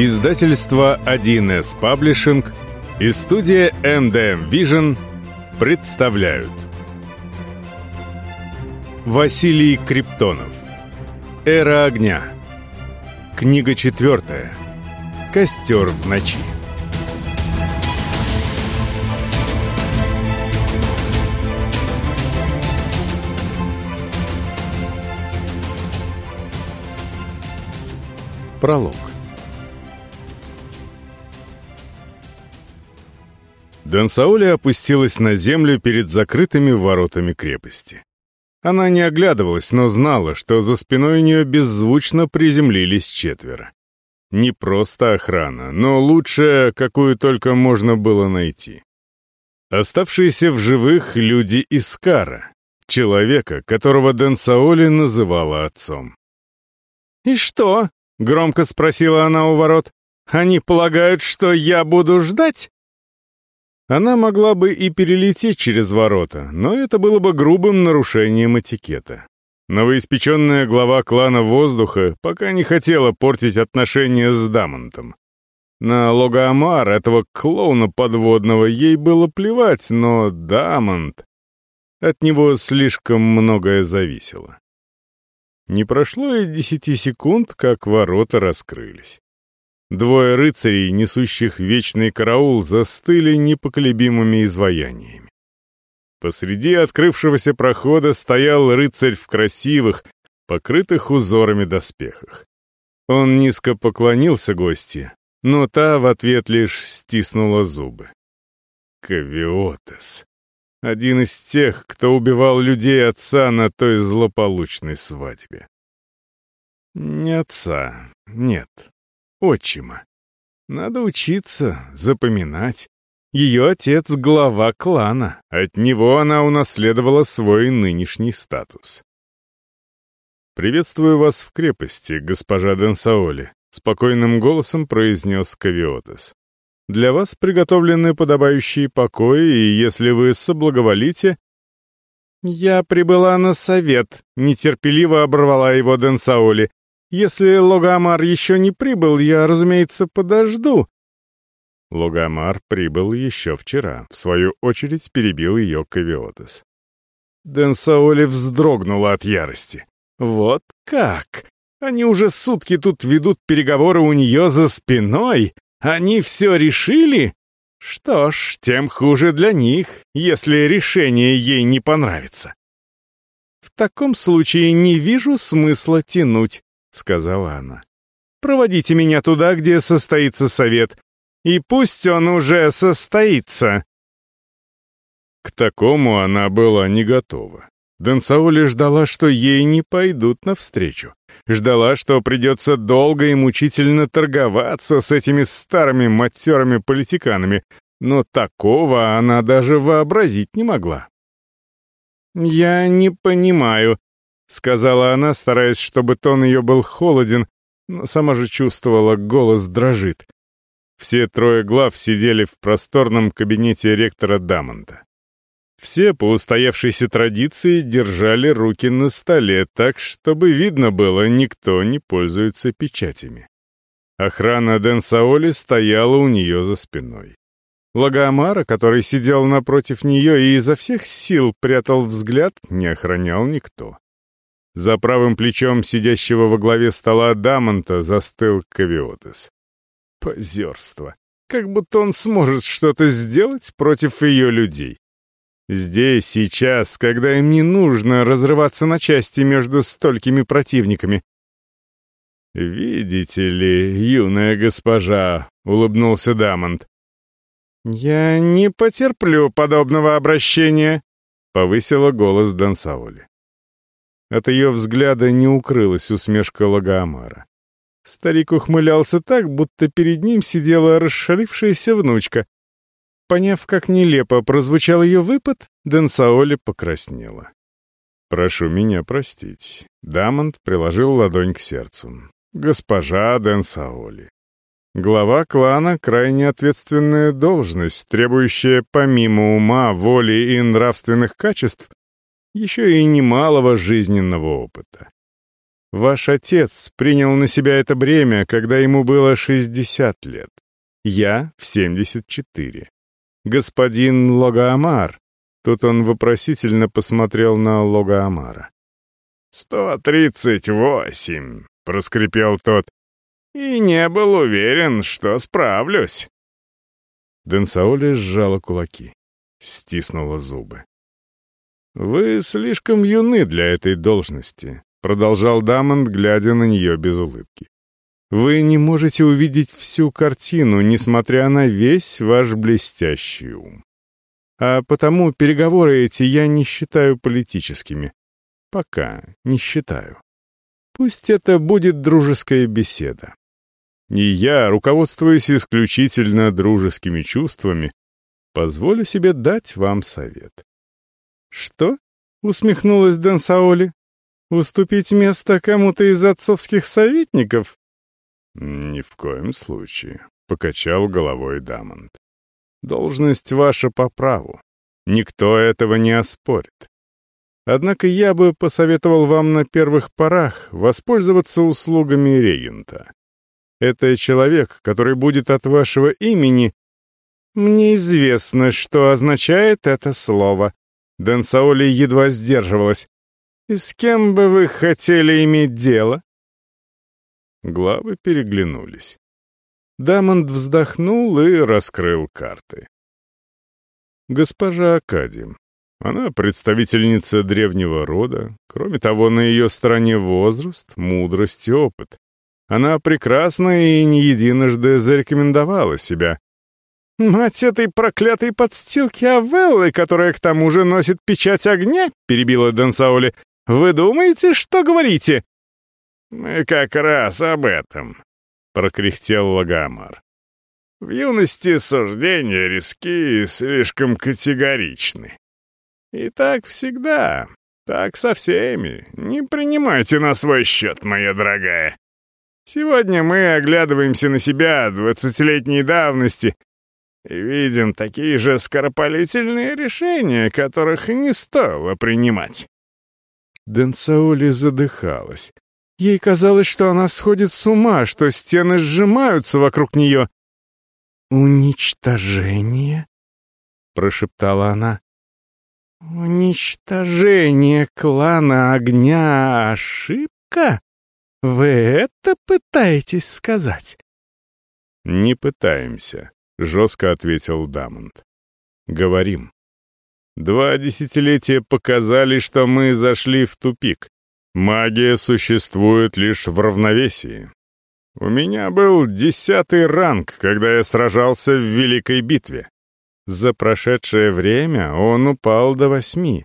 Издательство 1С Паблишинг и студия MDM Vision представляют. Василий Криптонов. Эра огня Книга четвертая. Костер в ночи Пролог Дансаули опустилась на землю перед закрытыми воротами крепости. Она не оглядывалась, но знала, что за спиной у нее беззвучно приземлились четверо. Не просто охрана, но лучшая, какую только можно было найти. Оставшиеся в живых люди из Кара, человека, которого Дансаули называла отцом. «И что?» — громко спросила она у ворот. «Они полагают, что я буду ждать?» Она могла бы и перелететь через ворота, но это было бы грубым нарушением этикета. Новоиспеченная глава клана Воздуха пока не хотела портить отношения с Дамонтом. На Логаамар, этого клоуна подводного, ей было плевать, но Дамонт... От него слишком многое зависело. Не прошло и десяти секунд, как ворота раскрылись. Двое рыцарей, несущих вечный караул, застыли непоколебимыми изваяниями. Посреди открывшегося прохода стоял рыцарь в красивых, покрытых узорами доспехах. Он низко поклонился гости, но та в ответ лишь стиснула зубы. Кавиотес. Один из тех, кто убивал людей отца на той злополучной свадьбе. Не отца, нет, отчима. Надо учиться, запоминать. Ее отец — глава клана, от него она унаследовала свой нынешний статус. «Приветствую вас в крепости, госпожа Денсаоли», — спокойным голосом произнес Кавиотес. Для вас приготовлены подобающие покои, и если вы соблаговолите...» «Я прибыла на совет», — нетерпеливо оборвала его Денсаули. «Если Логамар еще не прибыл, я, разумеется, подожду». Логамар прибыл еще вчера, в свою очередь перебил ее Кавиотес. Денсаули вздрогнула от ярости. «Вот как! Они уже сутки тут ведут переговоры у нее за спиной, они все решили? Что ж, тем хуже для них, если решение ей не понравится. «В таком случае не вижу смысла тянуть», — сказала она. «Проводите меня туда, где состоится совет, и пусть он уже состоится». К такому она была не готова. Дансаули ждала, что ей не пойдут навстречу. Ждала, что придется долго и мучительно торговаться с этими старыми матерыми политиканами, но такого она даже вообразить не могла. «Я не понимаю», — сказала она, стараясь, чтобы тон ее был холоден, но сама же чувствовала, голос дрожит. Все трое глав сидели в просторном кабинете ректора Дамонта. Все по устоявшейся традиции держали руки на столе так, чтобы видно было, никто не пользуется печатями. Охрана Денсаоли стояла у нее за спиной. Лагоамара, который сидел напротив нее и изо всех сил прятал взгляд, не охранял никто. За правым плечом сидящего во главе стола Дамонта застыл Кавиотес. Позерство. Как будто он сможет что-то сделать против ее людей. Здесь, сейчас, когда им не нужно разрываться на части между столькими противниками. «Видите ли, юная госпожа», — улыбнулся Дамонт. «Я не потерплю подобного обращения», — повысила голос Дансаули. От ее взгляда не укрылась усмешка Лагоамара. Старик ухмылялся так, будто перед ним сидела расшалившаяся внучка, Поняв, как нелепо прозвучал ее выпад, Денсаоли покраснела. «Прошу меня простить». Дамонт приложил ладонь к сердцу. «Госпожа Денсаоли». Глава клана — крайне ответственная должность, требующая помимо ума, воли и нравственных качеств еще и немалого жизненного опыта. Ваш отец принял на себя это бремя, когда ему было 60 лет. Я в 74. Господин Логаамар. Тут он вопросительно посмотрел на Логаамара. «Сто тридцать восемь», — проскрипел тот, и не был уверен, что справлюсь. Денсаоли сжала кулаки, стиснула зубы. «Вы слишком юны для этой должности», — продолжал Дамонт, глядя на нее без улыбки. «Вы не можете увидеть всю картину, несмотря на весь ваш блестящий ум. А потому переговоры эти я не считаю политическими. Пока не считаю. Пусть это будет дружеская беседа. И я, руководствуясь исключительно дружескими чувствами, позволю себе дать вам совет. «Что?» — усмехнулась Дэн Саоли. «Уступить место кому-то из отцовских советников?» «Ни в коем случае», — покачал головой Дамонт. «Должность ваша по праву. Никто этого не оспорит. Однако я бы посоветовал вам на первых порах воспользоваться услугами регента. Это человек, который будет от вашего имени... Мне известно, что означает это слово. Дэн едва сдерживалась. «И с кем бы вы хотели иметь дело?» Главы переглянулись. Дамонд вздохнул и раскрыл карты. Госпожа Акади. Она представительница древнего рода. Кроме того, на ее стороне возраст, мудрость и опыт. Она прекрасна и не единожды зарекомендовала себя. «Мать этой проклятой подстилки Авеллы, которая к тому же носит печать огня», — перебила Дансаули. «Вы думаете, что говорите?» «Мы как раз об этом», — прокряхтел Лагамар. «В юности суждения риски слишком категоричны. И так всегда, так со всеми. Не принимайте на свой счет, моя дорогая. Сегодня мы оглядываемся на себя двадцатилетней давности и видим такие же скоропалительные решения, которых не стоило принимать. Денсаули задыхалась. Ей казалось, что она сходит с ума, что стены сжимаются вокруг нее. «Уничтожение?» — прошептала она. «Уничтожение клана огня — ошибка? Вы это пытаетесь сказать?» «Не пытаемся», — жестко ответил Дамонт. «Говорим. Два десятилетия показали, что мы зашли в тупик. Магия существует лишь в равновесии. У меня был десятый ранг, когда я сражался в Великой битве. За прошедшее время он упал до восьми.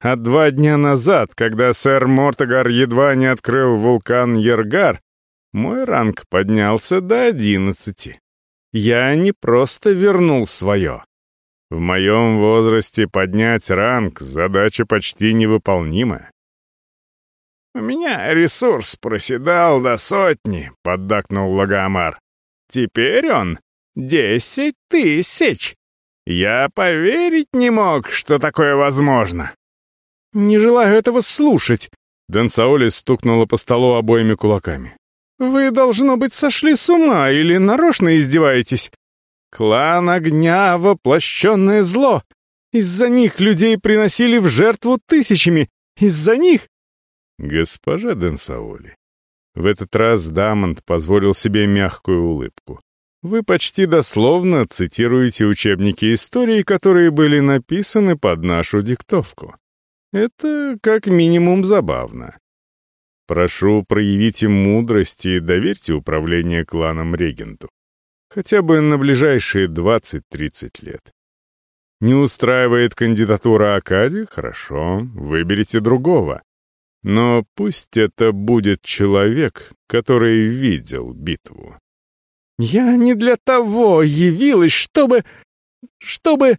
А два дня назад, когда сэр Мортогар едва не открыл вулкан Ергар, мой ранг поднялся до одиннадцати. Я не просто вернул свое. В моем возрасте поднять ранг — задача почти невыполнимая. «У меня ресурс проседал до сотни», — поддакнул Лагомар. «Теперь он десять тысяч. Я поверить не мог, что такое возможно». «Не желаю этого слушать», — Дэн Саоли стукнула по столу обоими кулаками. «Вы, должно быть, сошли с ума или нарочно издеваетесь? Клан огня — воплощенное зло. Из-за них людей приносили в жертву тысячами. Из-за них...» «Госпожа Денсаоли». В этот раз Дамонт позволил себе мягкую улыбку. «Вы почти дословно цитируете учебники истории, которые были написаны под нашу диктовку. Это как минимум забавно. Прошу, проявите мудрость и доверьте управление кланом регенту. Хотя бы на ближайшие 20-30 лет. Не устраивает кандидатура Акади? Хорошо, выберите другого. Но пусть это будет человек, который видел битву. «Я не для того явилась, чтобы... чтобы...»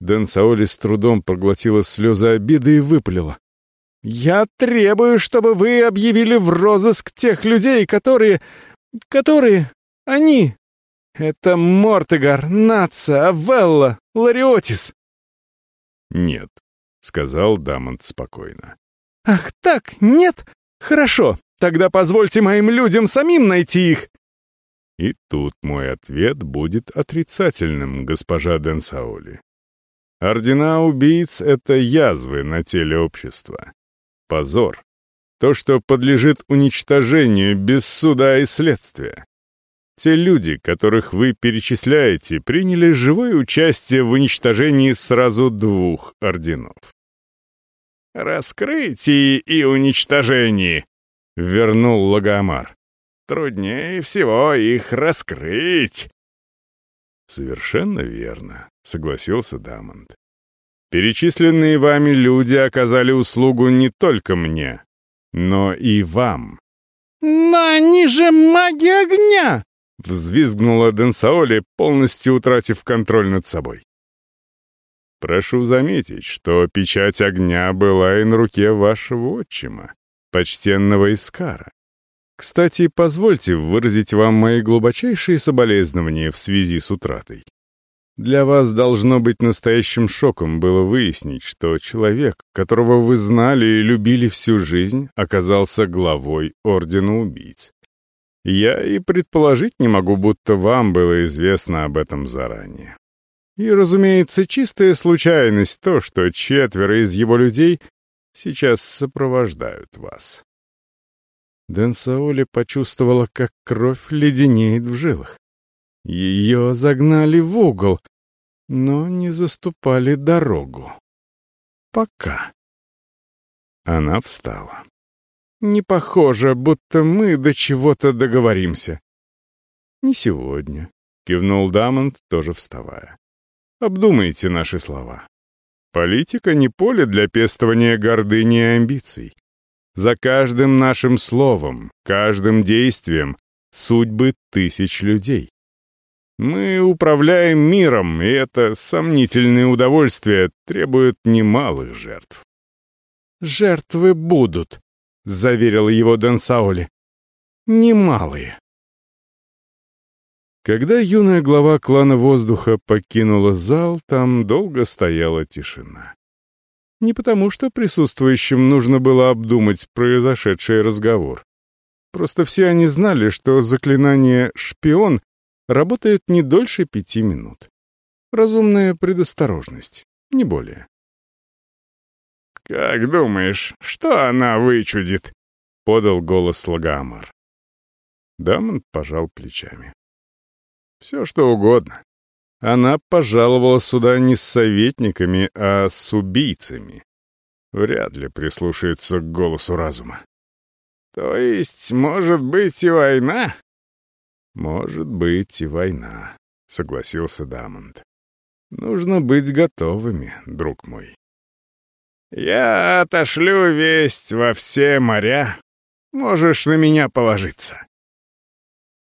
Дэн Саоли с трудом проглотила слезы обиды и выпалила. «Я требую, чтобы вы объявили в розыск тех людей, которые... которые... они... Это Мортегар, Наца, Авелла, Лариотис». «Нет», — сказал Дамонт спокойно. «Ах так, нет? Хорошо. Тогда позвольте моим людям самим найти их!» И тут мой ответ будет отрицательным, госпожа Денсаули. Ордена убийц — это язвы на теле общества. Позор. То, что подлежит уничтожению без суда и следствия. Те люди, которых вы перечисляете, приняли живое участие в уничтожении сразу двух орденов. «Раскрытие и уничтожение», — вернул Лагомар. «Труднее всего их раскрыть». «Совершенно верно», — согласился Дамонт. «Перечисленные вами люди оказали услугу не только мне, но и вам». «Но они же маги огня!» — взвизгнула Денсаоли, полностью утратив контроль над собой. «Прошу заметить, что печать огня была и на руке вашего отчима, почтенного Искара. Кстати, позвольте выразить вам мои глубочайшие соболезнования в связи с утратой. Для вас должно быть настоящим шоком было выяснить, что человек, которого вы знали и любили всю жизнь, оказался главой Ордена Убийц. Я и предположить не могу, будто вам было известно об этом заранее. И, разумеется, чистая случайность то, что четверо из его людей сейчас сопровождают вас. Дэн Саоли почувствовала, как кровь леденеет в жилах. Ее загнали в угол, но не заступали дорогу. Пока. Она встала. Не похоже, будто мы до чего-то договоримся. Не сегодня, кивнул Дамонт, тоже вставая. Обдумайте наши слова. Политика не поле для пестования гордыни и амбиций. За каждым нашим словом, каждым действием судьбы тысяч людей. Мы управляем миром, и это сомнительное удовольствие требует немалых жертв. «Жертвы будут», — заверил его Дэн Саоли. «Немалые». Когда юная глава клана воздуха покинула зал, там долго стояла тишина. Не потому, что присутствующим нужно было обдумать произошедший разговор. Просто все они знали, что заклинание «шпион» работает не дольше пяти минут. Разумная предосторожность, не более. «Как думаешь, что она вычудит?» — подал голос Лагамар. Дамонт пожал плечами. «Все, что угодно. Она пожаловала сюда не с советниками, а с убийцами. Вряд ли прислушается к голосу разума. То есть, может быть, и война? Может быть, и война, согласился Дамонт. Нужно быть готовыми, друг мой. Я отошлю весть во все моря. Можешь на меня положиться.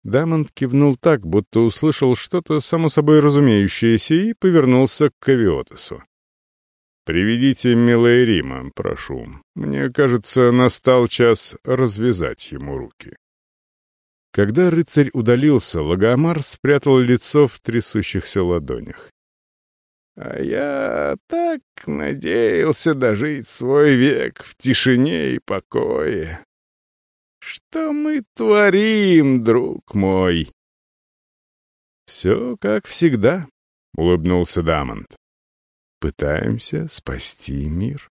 Дамонт кивнул так, будто услышал что-то само собой разумеющееся и повернулся к Кавиотесу. «Приведите милая Рима, прошу. Мне кажется, настал час развязать ему руки». Когда рыцарь удалился, Лагомар спрятал лицо в трясущихся ладонях. «А я так надеялся дожить свой век в тишине и покое. Что мы творим, друг мой?» «Все как всегда», — улыбнулся Дамонт. «Пытаемся спасти мир».